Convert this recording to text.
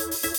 you